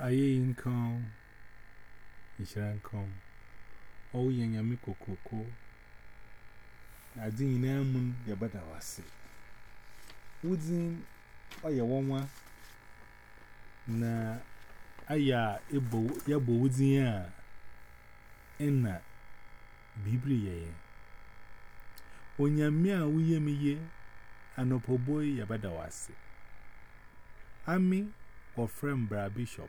Aye nke Michelancom. Oh, young Yamiko Coco. I didn't know moon, your brother was sick. Woodsing, or your woman. Na, aya, ebo, a ya. Enna, Bibri, ye. Onyamia, we ye me was Ami, or Bishop.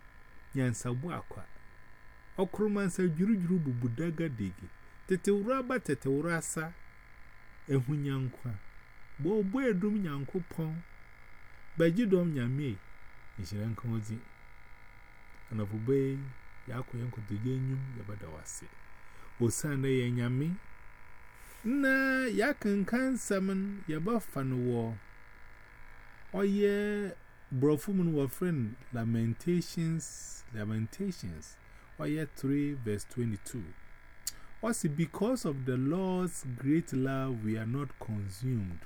nyansabu akwa. Okrumansa jurujuru bubudaga digi. Teteuraba teteurasa ehu nyankwa. Bobo edum nyanko pon. Bajidom nyame. Nishiranka ozi. Anavube yako yanko tujenyu yabada wase. Osana ya nyame. Na yakankansaman yabafanu wo. Oye Brofumun were friend Lamentations, Lamentations, or yet 3 verse 22. it? because of the Lord's great love, we are not consumed,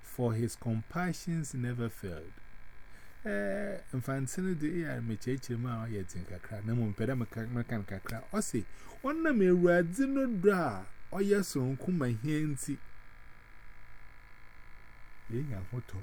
for his compassions never failed. Eh, mfansini di ya mecheche ma ya tinkakra na mumpeda makan kakra ose onna me ruadi no dra oya sonku mahie nti ye nya hoto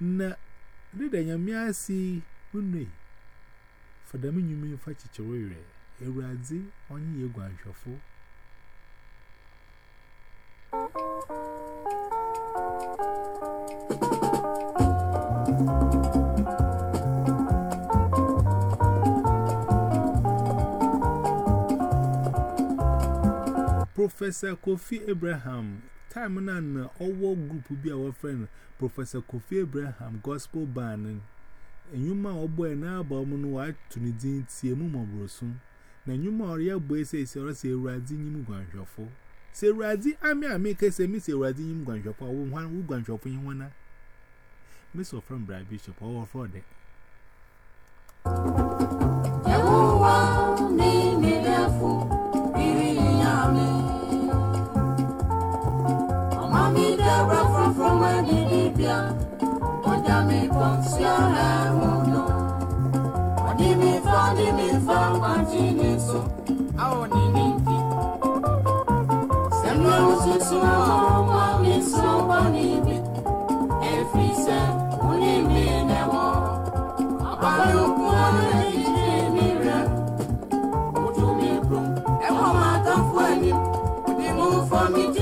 na dịda nyamịa si unwe fọdam nyume mfa chichiri ire ewuradze onye ya egwu ahwọfo Professor Kofi Abraham time na ọwọ group bi a wọfrẹ Professor Kofi Abraham Gospel Band enyuma ọgbọ ẹ na-aba ọmụ na watu ne din tie mu mọbụrụ so na enyuma ọrụ ya bụ ese esi ọrụ sị ewurade nyim gwanhwọfọ sị ewurade amị amị kese mi sị ewurade nyim gwanhwọfọ ọwụ nwa wụ gwanhwọfọ ihe nwana Miss Ofrem Brad Bishop ọwọ ọfọ dị. Yawuwa! from a dibia, or damn pumps your no. What do me for the me for margin so? I only need it. Send me a so mommy so funny. Every cent, only me never. I look one. For me,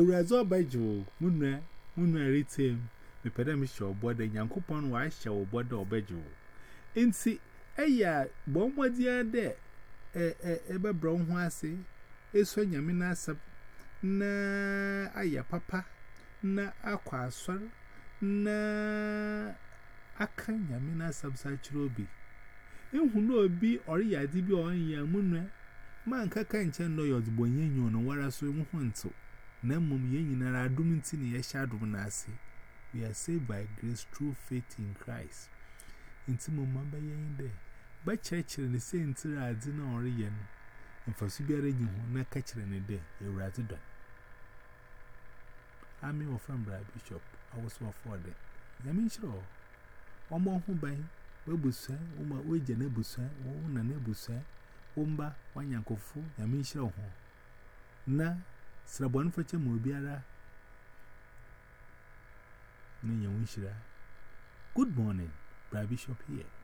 Ewurazu ọbaji wo muna e, muna e ritem mepede mi sho obodo Nyankopon wa ahye obodo ọbaji wo. Nti eya bo mmodia de eh eh ebebro ho ase eso nyame na asap na ayapapa na akwa asor na aka nyame na asap sa chiro bi. Ehun na obi ori yadi bi on ya muna e, ma nkaka nche ndo yodbonye nyu no wara so mu ho nto. na mmom yɛn nyinara adom nti na yɛhyɛ adom no ase we are saved by grace through faith in Christ nti mmom ma bɛyɛ yɛn dɛ bɛkyerɛkyerɛ ne sɛ ntiri adze na ɔreyɛ no mfaso biara nyi ho na ka kyerɛ ne dɛ awurade dɔ ame wɔfra mbra bishop awoso ɔfoɔ dɛ nyame nkyerɛ ɔ ɔmmɔ ho ban w'abusua woma wagya n'abusua wo na n'abusua wo mba w'anyankofo nyame nhyerɛ ho na Srabon fetch him will be a Good morning, Brad Bishop here.